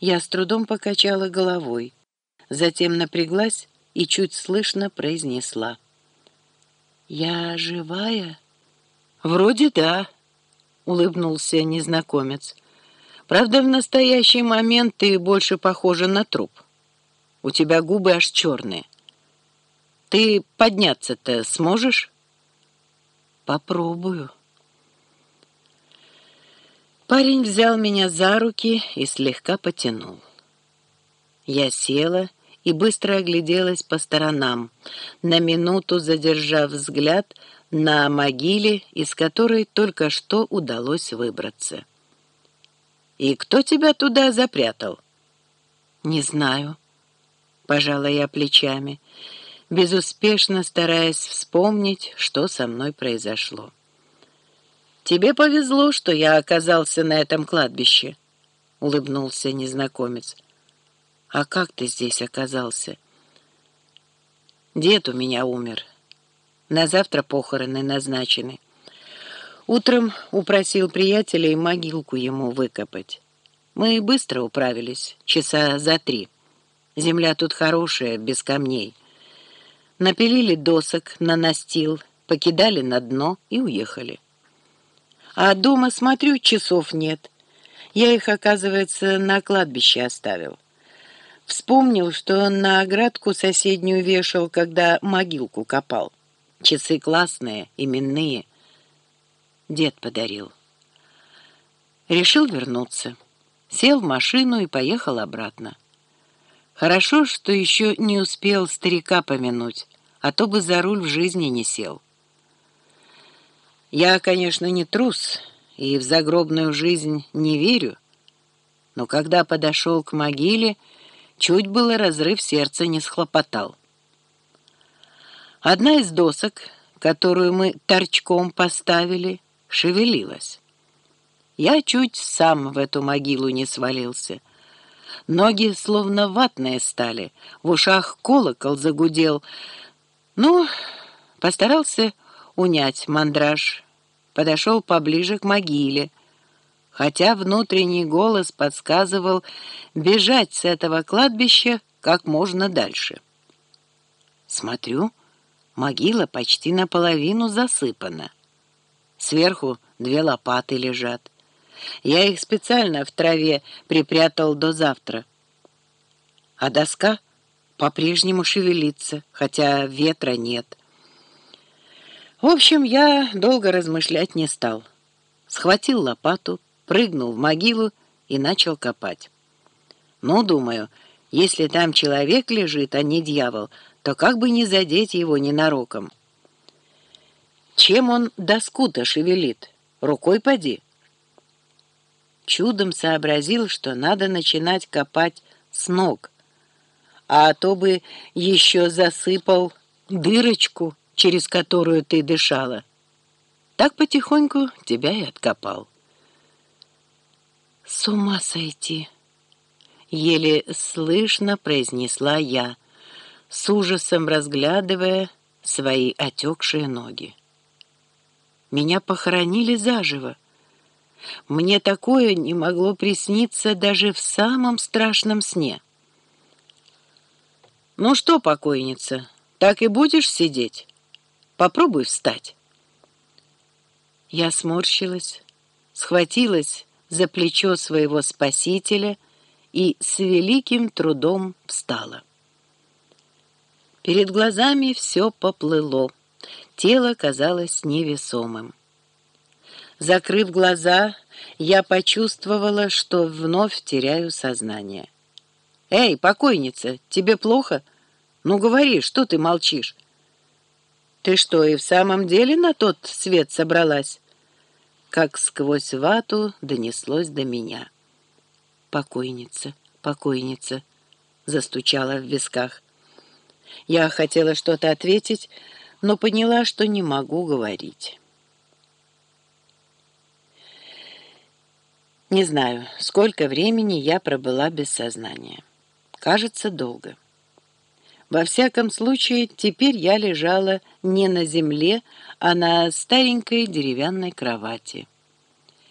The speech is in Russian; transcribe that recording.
Я с трудом покачала головой, затем напряглась и чуть слышно произнесла. «Я живая?» «Вроде да», — улыбнулся незнакомец. «Правда, в настоящий момент ты больше похожа на труп. У тебя губы аж черные. Ты подняться-то сможешь?» «Попробую». Парень взял меня за руки и слегка потянул. Я села и быстро огляделась по сторонам, на минуту задержав взгляд на могиле, из которой только что удалось выбраться. «И кто тебя туда запрятал?» «Не знаю», — пожала я плечами, безуспешно стараясь вспомнить, что со мной произошло. «Тебе повезло, что я оказался на этом кладбище», — улыбнулся незнакомец. «А как ты здесь оказался?» «Дед у меня умер. На завтра похороны назначены. Утром упросил приятелей могилку ему выкопать. Мы быстро управились, часа за три. Земля тут хорошая, без камней. Напилили досок на настил, покидали на дно и уехали. А дома смотрю, часов нет. Я их, оказывается, на кладбище оставил. Вспомнил, что на оградку соседнюю вешал, когда могилку копал. Часы классные, именные. Дед подарил. Решил вернуться. Сел в машину и поехал обратно. Хорошо, что еще не успел старика помянуть, а то бы за руль в жизни не сел. Я, конечно, не трус и в загробную жизнь не верю, но когда подошел к могиле, чуть было разрыв сердца не схлопотал. Одна из досок, которую мы торчком поставили, шевелилась. Я чуть сам в эту могилу не свалился. Ноги словно ватные стали, в ушах колокол загудел. Ну, постарался унять мандраж, подошел поближе к могиле, хотя внутренний голос подсказывал бежать с этого кладбища как можно дальше. Смотрю, могила почти наполовину засыпана. Сверху две лопаты лежат. Я их специально в траве припрятал до завтра. А доска по-прежнему шевелится, хотя ветра нет. В общем, я долго размышлять не стал. Схватил лопату, прыгнул в могилу и начал копать. Ну, думаю, если там человек лежит, а не дьявол, то как бы не задеть его ненароком. Чем он доску-то шевелит? Рукой поди. Чудом сообразил, что надо начинать копать с ног, а то бы еще засыпал дырочку через которую ты дышала. Так потихоньку тебя и откопал. С ума сойти! Еле слышно произнесла я, с ужасом разглядывая свои отекшие ноги. Меня похоронили заживо. Мне такое не могло присниться даже в самом страшном сне. «Ну что, покойница, так и будешь сидеть?» Попробуй встать». Я сморщилась, схватилась за плечо своего спасителя и с великим трудом встала. Перед глазами все поплыло, тело казалось невесомым. Закрыв глаза, я почувствовала, что вновь теряю сознание. «Эй, покойница, тебе плохо? Ну говори, что ты молчишь?» «Ты что, и в самом деле на тот свет собралась?» Как сквозь вату донеслось до меня. «Покойница, покойница», — застучала в висках. Я хотела что-то ответить, но поняла, что не могу говорить. Не знаю, сколько времени я пробыла без сознания. Кажется, долго. Во всяком случае, теперь я лежала не на земле, а на старенькой деревянной кровати.